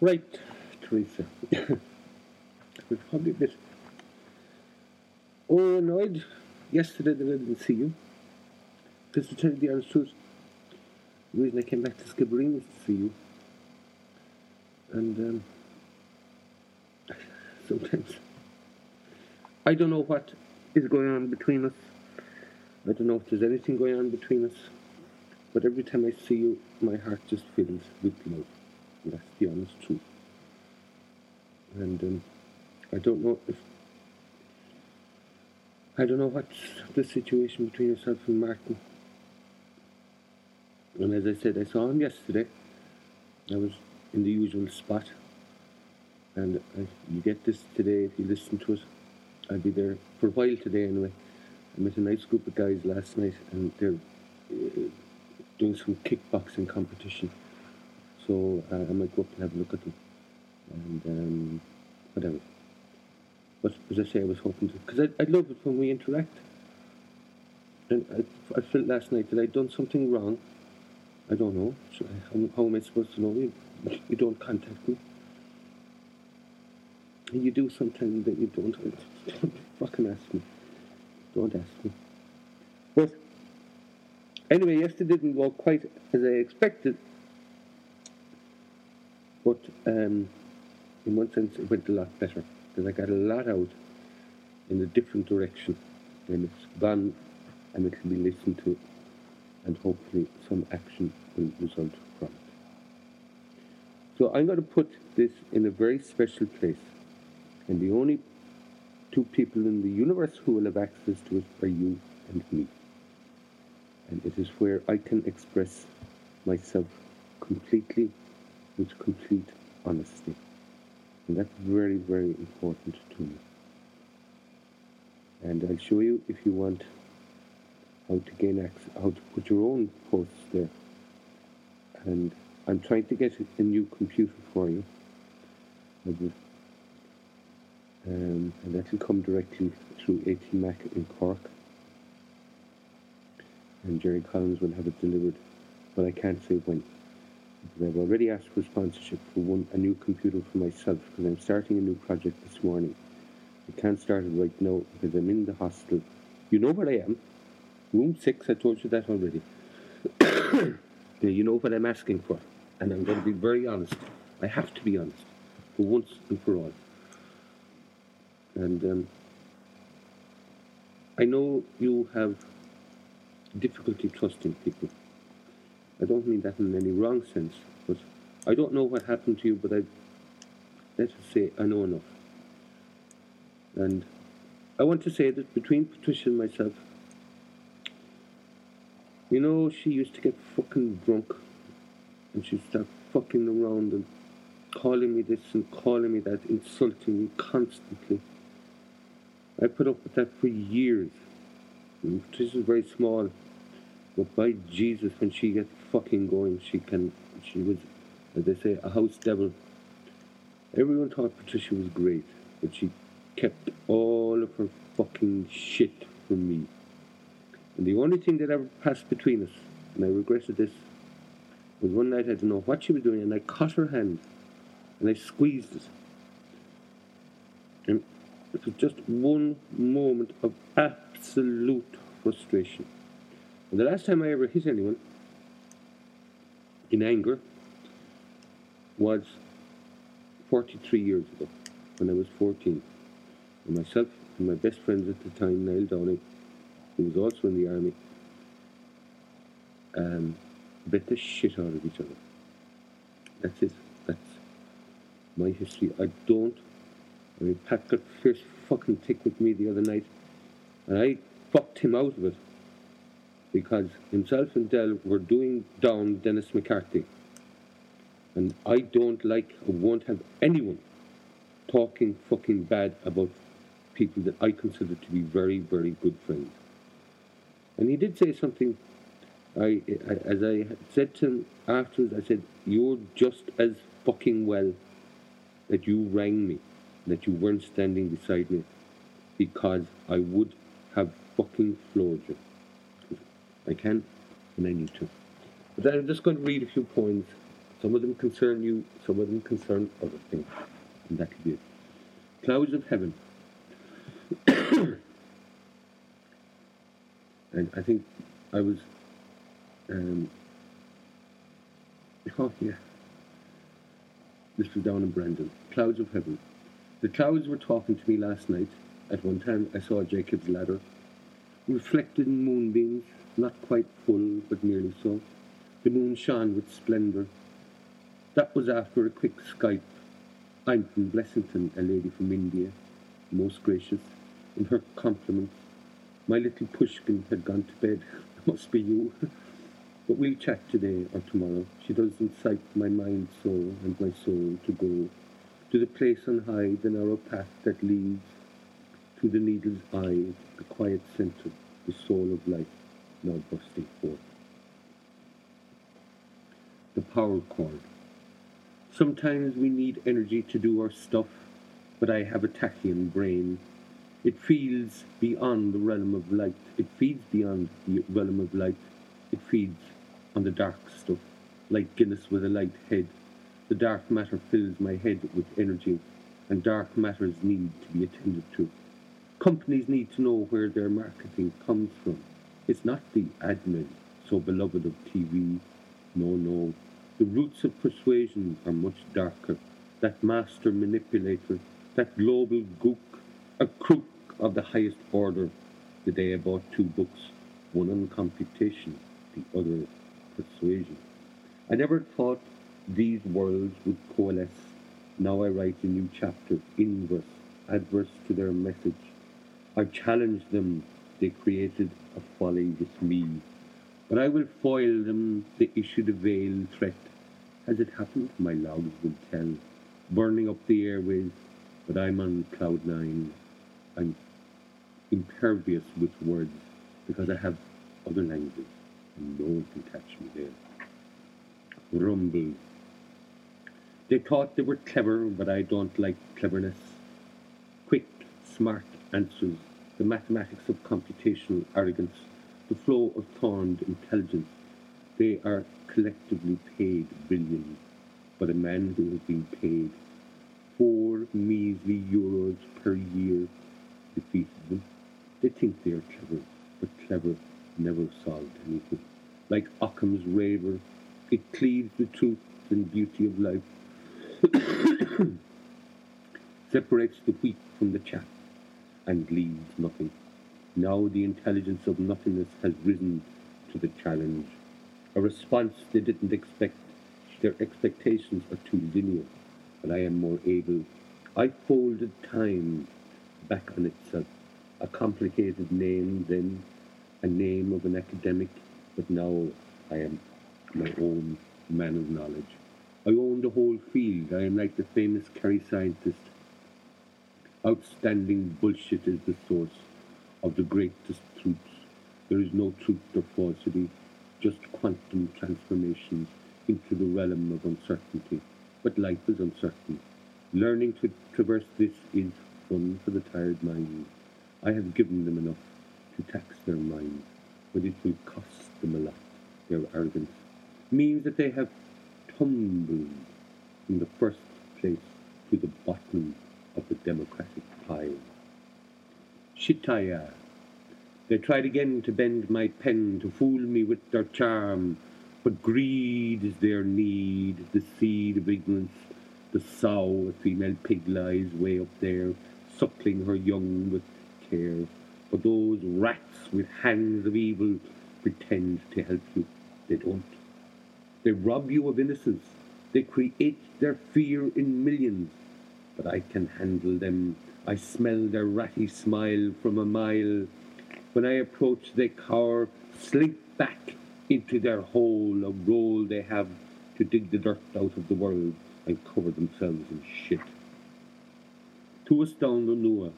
Right, Teresa. Was probably a bit oh, annoyed yesterday that I didn't see you. Because to tell you the honest truth, the reason I came back to Skibbereen was to see you. And um, sometimes I don't know what is going on between us. I don't know if there's anything going on between us. But every time I see you, my heart just fills with love. And that's the honest truth. And um, I don't know if I don't know what's the situation between yourself and Martin. And as I said, I saw him yesterday. I was in the usual spot. And I, you get this today if you listen to it. I'll be there for a while today anyway. I met a nice group of guys last night and they're uh, doing some kickboxing competition. So uh, I might go up and have a look at them. And um, whatever. But as I say, I was hoping to, because I, I love it when we interact. And I, I felt last night that I'd done something wrong. I don't know. So I, how, am I supposed to know? You, you don't contact me. And you do something that you don't. Don't fucking ask me. Don't ask me. But anyway, yesterday didn't go quite as I expected. But um, in one sense, it went a lot better because I got a lot out in a different direction. And it's gone and it can be listened to, and hopefully some action will result from it. So I'm going to put this in a very special place, and the only two people in the universe who will have access to it are you and me. And it is where I can express myself completely with complete honesty. And that's very, very important to me. And I'll show you if you want how to gain access, how to put your own posts there. And I'm trying to get a new computer for you. Um, and that will come directly through AT Mac in Cork. And Jerry Collins will have it delivered, but I can't say when. I've already asked for sponsorship for one a new computer for myself because I'm starting a new project this morning. I can't start it right now because I'm in the hospital. You know where I am. Room six, I told you that already. you know what I'm asking for. And I'm going to be very honest. I have to be honest. For once and for all. And um, I know you have difficulty trusting people. I don't mean that in any wrong sense, but I don't know what happened to you, but I, let's say, I know enough. And I want to say that between Patricia and myself, you know, she used to get fucking drunk and she'd start fucking around and calling me this and calling me that, insulting me constantly. I put up with that for years. Patricia's very small. But by Jesus, when she gets fucking going, she can. She was, as they say, a house devil. Everyone thought Patricia was great, but she kept all of her fucking shit from me. And the only thing that ever passed between us, and I regretted this, was one night I didn't know what she was doing, and I caught her hand, and I squeezed it. And it was just one moment of absolute frustration. And the last time I ever hit anyone in anger was 43 years ago, when I was 14. And myself and my best friends at the time, Niall Downey, who was also in the army, um, bit the shit out of each other. That's it. That's my history. I don't. I mean, Pat got fierce fucking tick with me the other night, and I fucked him out of it because himself and Dell were doing down Dennis McCarthy. And I don't like or won't have anyone talking fucking bad about people that I consider to be very, very good friends. And he did say something. I, I as I said to him afterwards, I said, "You're just as fucking well that you rang me, that you weren't standing beside me, because I would have fucking floored you." I can and I need to. But I'm just going to read a few points. Some of them concern you, some of them concern other things. And that could be it. Clouds of heaven. and I think I was um, oh yeah. This was down in Brandon. Clouds of heaven. The clouds were talking to me last night. At one time I saw Jacob's ladder. Reflected in moonbeams, not quite full, but nearly so. The moon shone with splendour. That was after a quick Skype. I'm from Blessington, a lady from India, most gracious, in her compliments. My little pushkin had gone to bed. It Must be you. but we'll chat today or tomorrow. She does incite my mind so and my soul to go to the place on high, the narrow path that leads to the needle's eye, the quiet centre, the soul of life now bursting forth the power cord. Sometimes we need energy to do our stuff, but I have a tachyon brain. It feels beyond the realm of light. It feeds beyond the realm of light. It feeds on the dark stuff, like Guinness with a light head. The dark matter fills my head with energy, and dark matters need to be attended to. Companies need to know where their marketing comes from. It's not the admin, so beloved of TV. No, no, the roots of persuasion are much darker. That master manipulator, that global gook, a crook of the highest order. The day I bought two books, one on computation, the other persuasion. I never thought these worlds would coalesce. Now I write a new chapter, inverse, adverse to their message. I challenge them. They created a folly with me. But I will foil them, they issued a veiled threat. as it happened? My logs will tell. Burning up the airways, but I'm on cloud nine. I'm impervious with words because I have other language and no one can catch me there. Rumble. They thought they were clever, but I don't like cleverness. Quick, smart answers, the mathematics of computational arrogance the flow of thorned intelligence. They are collectively paid billions, but a man who has been paid four measly euros per year defeated them. They think they are clever, but clever never solved anything. Like Occam's razor, it cleaves the truth and beauty of life, separates the wheat from the chaff, and leaves nothing. Now the intelligence of nothingness has risen to the challenge. A response they didn't expect. Their expectations are too linear, but I am more able. I folded time back on itself. A complicated name then, a name of an academic, but now I am my own man of knowledge. I own the whole field. I am like the famous Kerry scientist. Outstanding bullshit is the source of the greatest truths. There is no truth or falsity, just quantum transformations into the realm of uncertainty. But life is uncertain. Learning to traverse this is fun for the tired mind. I have given them enough to tax their mind, but it will cost them a lot. Their arrogance means that they have tumbled in the first place to the bottom of the democratic pile. Shitaya. They tried again to bend my pen, to fool me with their charm, but greed is their need, the seed of ignorance. The sow, a female pig, lies way up there, suckling her young with care. But those rats with hands of evil pretend to help you. They don't. They rob you of innocence. They create their fear in millions. But I can handle them I smell their ratty smile from a mile. When I approach, they cower, slink back into their hole, a role they have to dig the dirt out of the world and cover themselves in shit. Tuas down the nua,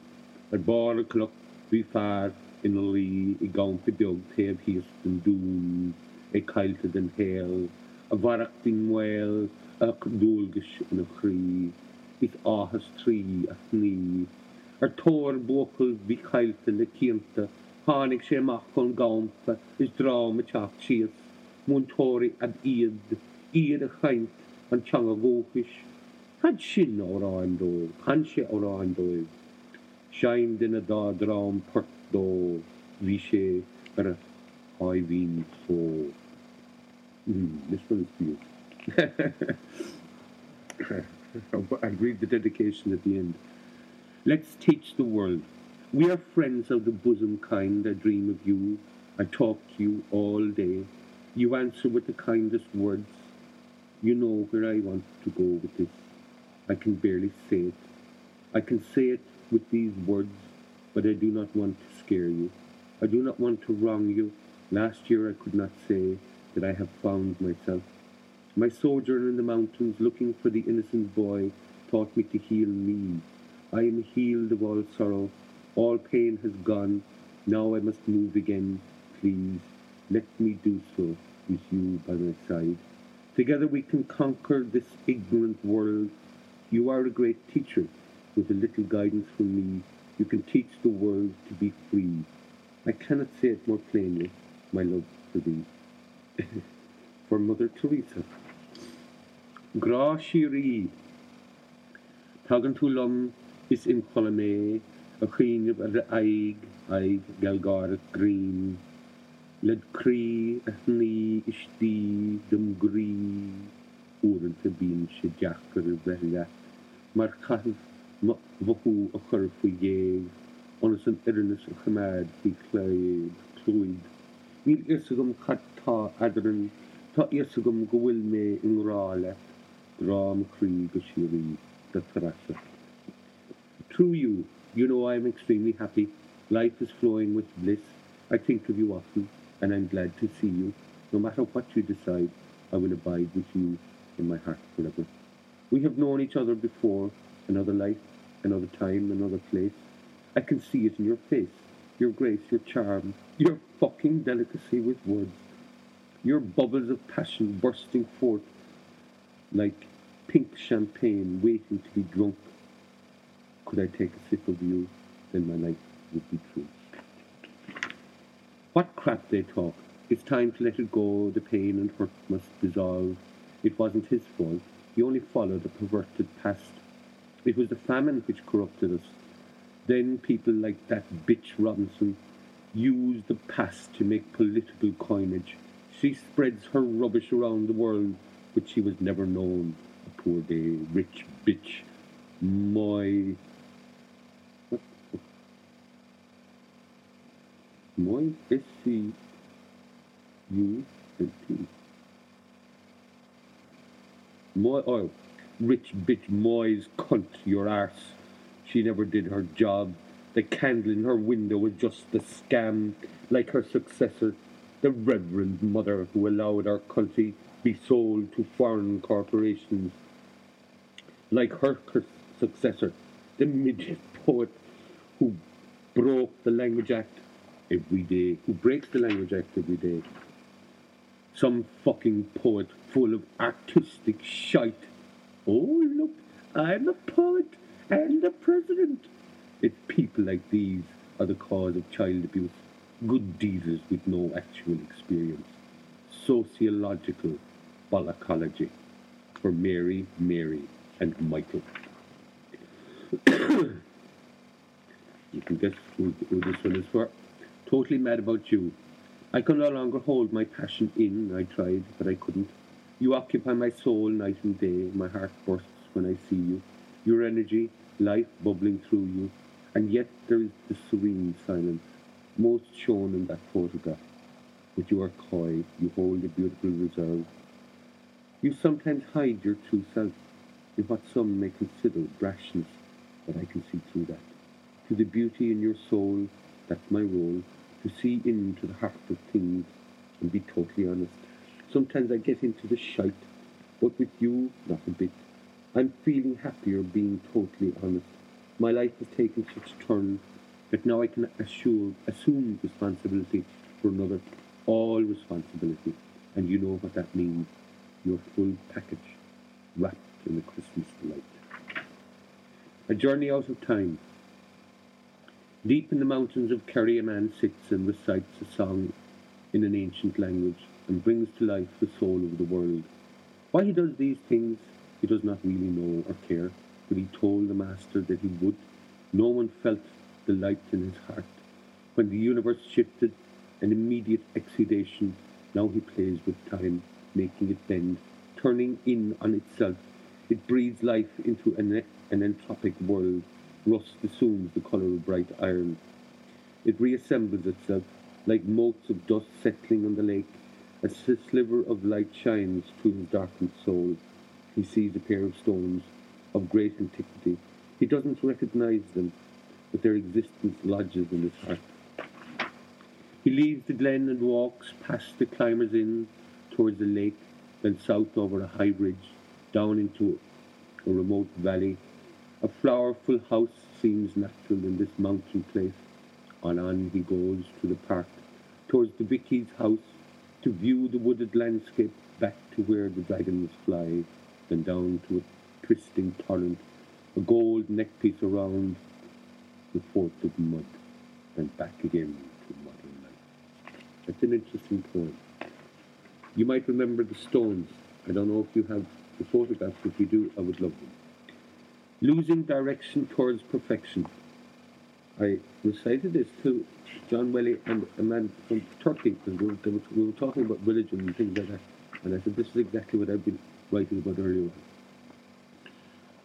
at bar a clock, in a lee, i gaun fi beag teb hist an dún, e cailte den héal, a varach din wel, a dúlgus in a is áhas trí a ní, ar tóir buchail bhí chailte le cianta, hánig sé amach chun gámpa is drama teach sios, múntóirí ab iad, iad a chaint an teanga ggóis, Had sin órán dó, chan sé órán dóibh. Sein duna dá rám portdó hí sé ar a háhín fó. Mm, this one is beautiful. I read the dedication at the end. Let's teach the world. We are friends of the bosom kind. I dream of you. I talk to you all day. You answer with the kindest words. You know where I want to go with this. I can barely say it. I can say it with these words, but I do not want to scare you. I do not want to wrong you. Last year I could not say that I have found myself. My sojourn in the mountains looking for the innocent boy taught me to heal me. I am healed of all sorrow. All pain has gone. Now I must move again. Please, let me do so with you by my side. Together we can conquer this ignorant world. You are a great teacher. With a little guidance from me, you can teach the world to be free. I cannot say it more plainly, my love for thee. for Mother Teresa. Gra sirí Tagan túlum is in cholamé a chiineh ar aig aig galgar green. Led krí a ní istí dom grí úanta bín se deachgur bheile, mar chahu a chur fa géh onas an inas a chaméid fi chléid clúid. Níl is gom chattá aan, Tá is gom gohfuil mé inráile. Go sií de trasa. Through you, you know I am extremely happy. Life is flowing with bliss. I think of you often, and I'm glad to see you. No matter what you decide, I will abide with you in my heart forever. We have known each other before, another life, another time, another place. I can see it in your face, your grace, your charm, your fucking delicacy with words, your bubbles of passion bursting forth like pink champagne waiting to be drunk. Could I take a sip of you, then my life would be true. What crap they talk. It's time to let it go. The pain and hurt must dissolve. It wasn't his fault. He only followed a perverted past. It was the famine which corrupted us. Then people like that bitch Robinson use the past to make political coinage. She spreads her rubbish around the world, but she was never known. A poor day, rich bitch. My. My S C U L T. My oh, rich bitch Moy's cunt your arse. She never did her job. The candle in her window was just a scam, like her successor, the Reverend Mother who allowed our country be sold to foreign corporations. Like her successor, the midget poet who broke the Language Act every day, who breaks the Language Act every day. Some fucking poet full of artistic shite. Oh, look, I'm a poet and a president. It's people like these are the cause of child abuse. Good dealers with no actual experience. Sociological bollockology for Mary, Mary, and Michael. you can guess who, who this one is for. Totally mad about you. I can no longer hold my passion in. I tried, but I couldn't. You occupy my soul night and day. My heart bursts when I see you. Your energy, life bubbling through you. And yet there is the serene silence, most shown in that photograph. But you are coy. You hold a beautiful reserve. You sometimes hide your true self in what some may consider brashness, but I can see through that. To the beauty in your soul, that's my role, to see into the heart of things and be totally honest. Sometimes I get into the shite, but with you, not a bit. I'm feeling happier being totally honest. My life has taken such turns that now I can assure, assume responsibility for another, all responsibility. And you know what that means. Your full package, wrapped in a Christmas delight. A journey out of time. Deep in the mountains of Kerry, a man sits and recites a song in an ancient language and brings to life the soul of the world. Why he does these things, he does not really know or care, but he told the Master that he would. No one felt the light in his heart. When the universe shifted, an immediate exudation, now he plays with time, making it bend, turning in on itself. It breathes life into an, an entropic world. Rust assumes the colour of bright iron. It reassembles itself, like motes of dust settling on the lake. As a sliver of light shines through his darkened soul, he sees a pair of stones of great antiquity. He doesn't recognize them, but their existence lodges in his heart. He leaves the glen and walks past the climbers inn towards the lake, then south over a high ridge, down into a remote valley. A flowerful house seems natural in this mountain place. On on he goes to the park, towards the Vicky's house, to view the wooded landscape back to where the dragons fly, then down to a twisting torrent, a gold neckpiece around the fort of mud, then back again to modern life. That's an interesting poem. You might remember the stones. I don't know if you have the photographs. If you do, I would love them. Losing direction towards perfection. I recited this to John Welly and a man from Turkey because we were, we were talking about religion and things like that. And I said, this is exactly what I've been writing about earlier on.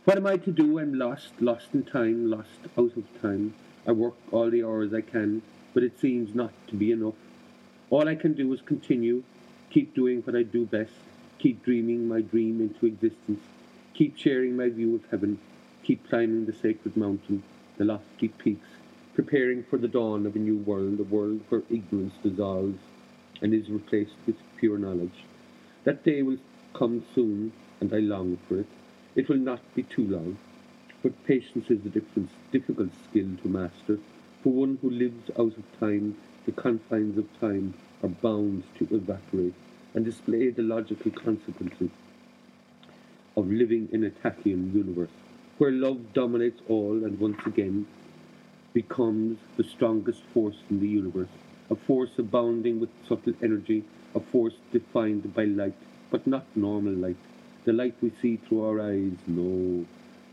What am I to do? I'm lost, lost in time, lost out of time. I work all the hours I can, but it seems not to be enough. All I can do is continue, keep doing what I do best, keep dreaming my dream into existence, keep sharing my view of heaven, keep climbing the sacred mountain, the lofty peaks, preparing for the dawn of a new world, a world where ignorance dissolves and is replaced with pure knowledge. That day will come soon, and I long for it. It will not be too long, but patience is a different, difficult skill to master. For one who lives out of time, the confines of time are bound to evaporate and display the logical consequences of living in a tachyon universe, where love dominates all and once again becomes the strongest force in the universe, a force abounding with subtle energy, a force defined by light, but not normal light, the light we see through our eyes. No,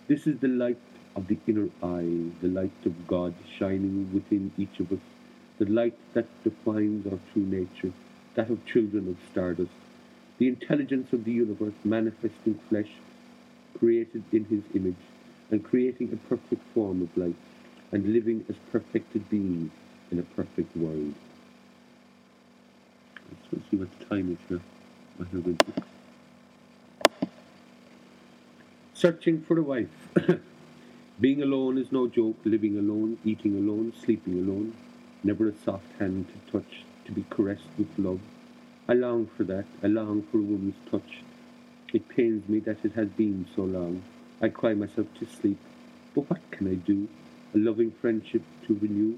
this is the light of the inner eye, the light of God shining within each of us, the light that defines our true nature, that of children of stardust, the intelligence of the universe manifesting flesh, created in his image, and creating a perfect form of life and living as perfected beings in a perfect world. Let's see what the time is? Searching for a wife. Being alone is no joke. Living alone, eating alone, sleeping alone. Never a soft hand to touch, to be caressed with love. I long for that. I long for a woman's touch. It pains me that it has been so long. I cry myself to sleep. But what can I do? a loving friendship to renew.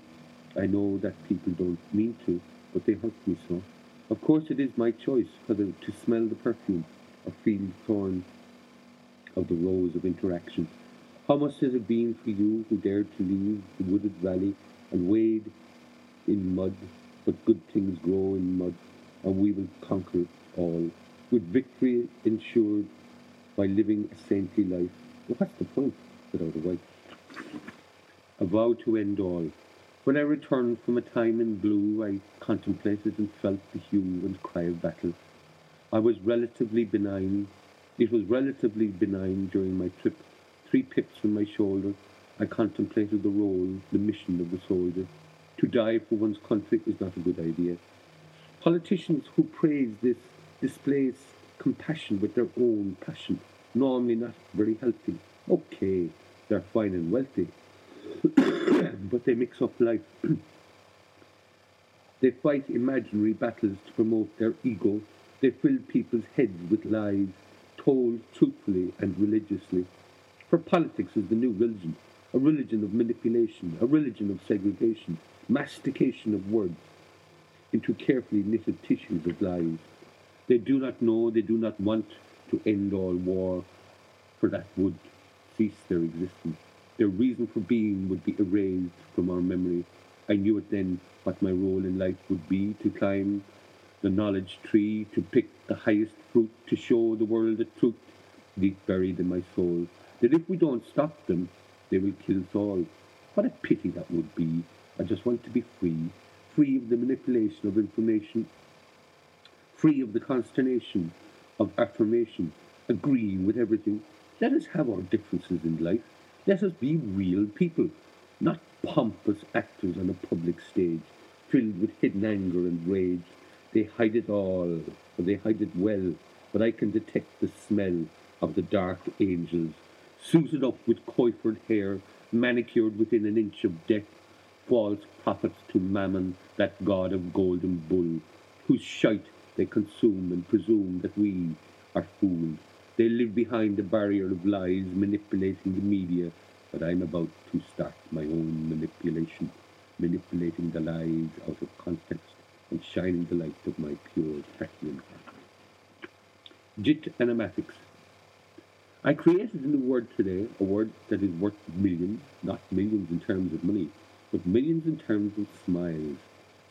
I know that people don't mean to, but they hurt me so. Of course, it is my choice whether to smell the perfume or feel the thorn of the rose of interaction. How much has it been for you who dared to leave the wooded valley and wade in mud? But good things grow in mud, and we will conquer all, with victory ensured by living a saintly life. Well, what's the point a wife? a vow to end all. When I returned from a time in blue, I contemplated and felt the hue and cry of battle. I was relatively benign. It was relatively benign during my trip. Three pips from my shoulder, I contemplated the role, the mission of the soldier. To die for one's country is not a good idea. Politicians who praise this displays compassion with their own passion, normally not very healthy. Okay, they're fine and wealthy, but they mix up life. they fight imaginary battles to promote their ego. They fill people's heads with lies, told truthfully and religiously. For politics is the new religion, a religion of manipulation, a religion of segregation, mastication of words into carefully knitted tissues of lies. They do not know, they do not want to end all war, for that would cease their existence. Their reason for being would be erased from our memory. I knew it then what my role in life would be to climb the knowledge tree, to pick the highest fruit, to show the world the truth deep buried in my soul, that if we don't stop them, they will kill us all. What a pity that would be. I just want to be free, free of the manipulation of information, free of the consternation of affirmation, agreeing with everything. Let us have our differences in life. Let us be real people, not pompous actors on a public stage, filled with hidden anger and rage. They hide it all, or they hide it well, but I can detect the smell of the dark angels, suited up with coifred hair, manicured within an inch of death, false prophets to Mammon, that god of golden bull, whose shite they consume and presume that we are fooled. They live behind the barrier of lies, manipulating the media, but I'm about to start my own manipulation, manipulating the lies out of context and shining the light of my pure Tachyon heart. Jit animatics. I created a new word today, a word that is worth millions, not millions in terms of money, but millions in terms of smiles.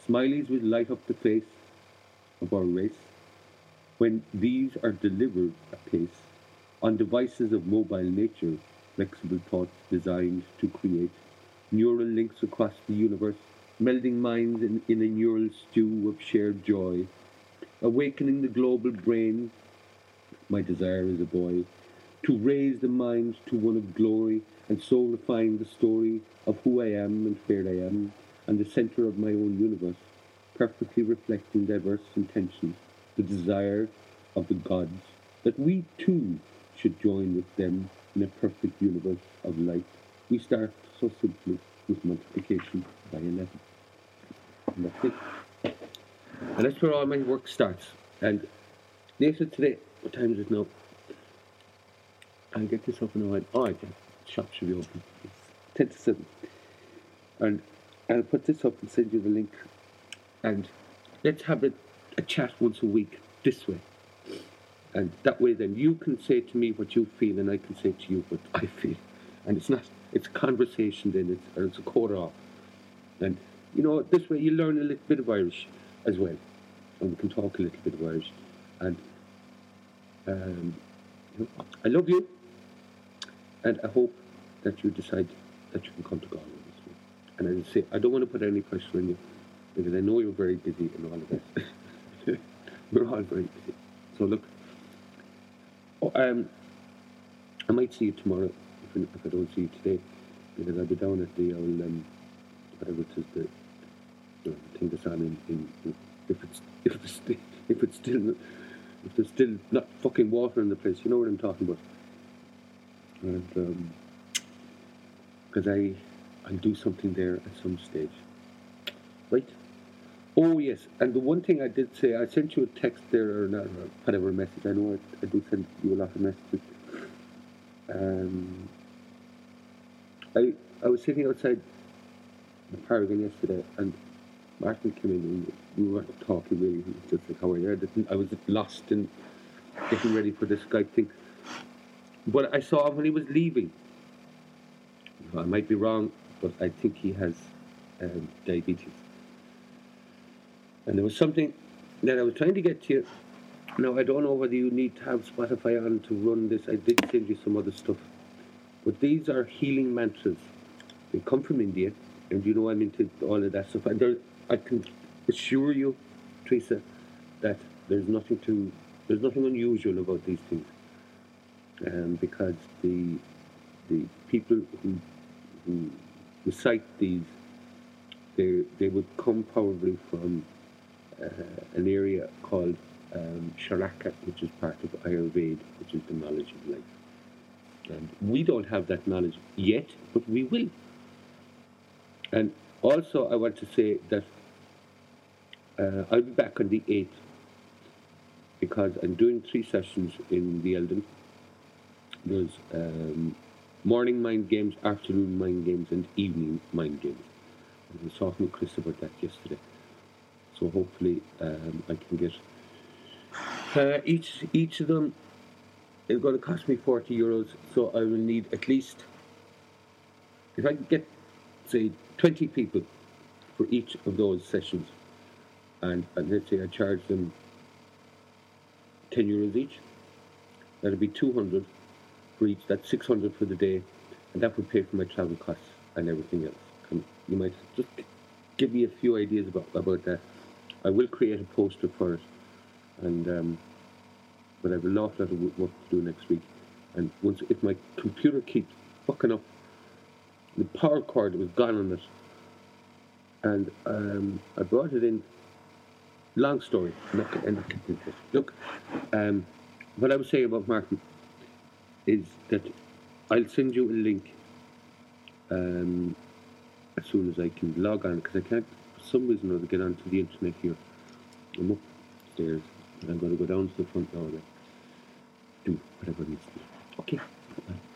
Smileys will light up the face of our race when these are delivered apace on devices of mobile nature, flexible thoughts designed to create neural links across the universe, melding minds in, in a neural stew of shared joy, awakening the global brain. My desire as a boy to raise the mind to one of glory and so refine the story of who I am and where I am, and the centre of my own universe, perfectly reflecting diverse intentions, the desire of the gods, that we too should join with them in a perfect universe of light. We start so simply with multiplication by 11. And that's it. And that's where all my work starts. And later today, what time is it now? I'll get this up and away. Oh, I can. Shop should be open. It's 10 to 7. And I'll put this up and send you the link. And let's have a, a chat once a week this way. And that way, then you can say to me what you feel, and I can say to you what I feel. And it's not, it's conversation then, it's, it's a quarter off. And, you know, this way you learn a little bit of Irish as well. And we can talk a little bit of Irish. And um, I love you. And I hope that you decide that you can come to Galway this week. And I say, I don't want to put any pressure on you because I know you're very busy and all of this. We're all very busy. So look, oh, um, I might see you tomorrow if, if I don't see you today because I'll be down at the old, um, whatever it is, the, the thing that's on in, in, if it's if it's still, if it's still if there's still not fucking water in the place, you know what I'm talking about. And because I I'll do something there at some stage, right? Oh yes, and the one thing I did say, I sent you a text there or not, or whatever message. I know I, I do send you a lot of messages. Um, I I was sitting outside the Paragon yesterday, and Martin came in and we weren't talking really. Just like, "How are you?" I, didn't, I was lost in getting ready for this Skype thing. But I saw him when he was leaving. I might be wrong, but I think he has um, diabetes. And there was something that I was trying to get to you. Now, I don't know whether you need to have Spotify on to run this. I did send you some other stuff. But these are healing mantras. They come from India, and you know I'm into all of that stuff. And there, I can assure you, Teresa, that there's nothing to, there's nothing unusual about these things, um, because the the people who who recite these, they they would come probably from uh, an area called um, Charaka, which is part of Ayurveda, which is the knowledge of life. And we don't have that knowledge yet, but we will. And also, I want to say that uh, I'll be back on the 8th because I'm doing three sessions in the Eldon. There's um, morning mind games, afternoon mind games, and evening mind games. And I was talking with Chris about that yesterday. So hopefully um, I can get uh, each each of them is going to cost me 40 euros. So I will need at least, if I can get, say, 20 people for each of those sessions, and, and let's say I charge them 10 euros each. That'd be 200 for each. That's 600 for the day, and that would pay for my travel costs and everything else. And you might just give me a few ideas about about that. I will create a poster for it, and um, but I have a lot, work to do next week. And once if my computer keeps fucking up, the power cord was gone on it, and um, I brought it in. Long story. Not end. Look, um, what I was saying about Martin is that I'll send you a link um, as soon as I can log on because I can't, for some reason or other, get onto the internet here. I'm upstairs and I'm going to go down to the front door and do whatever needs to be. Okay. Bye.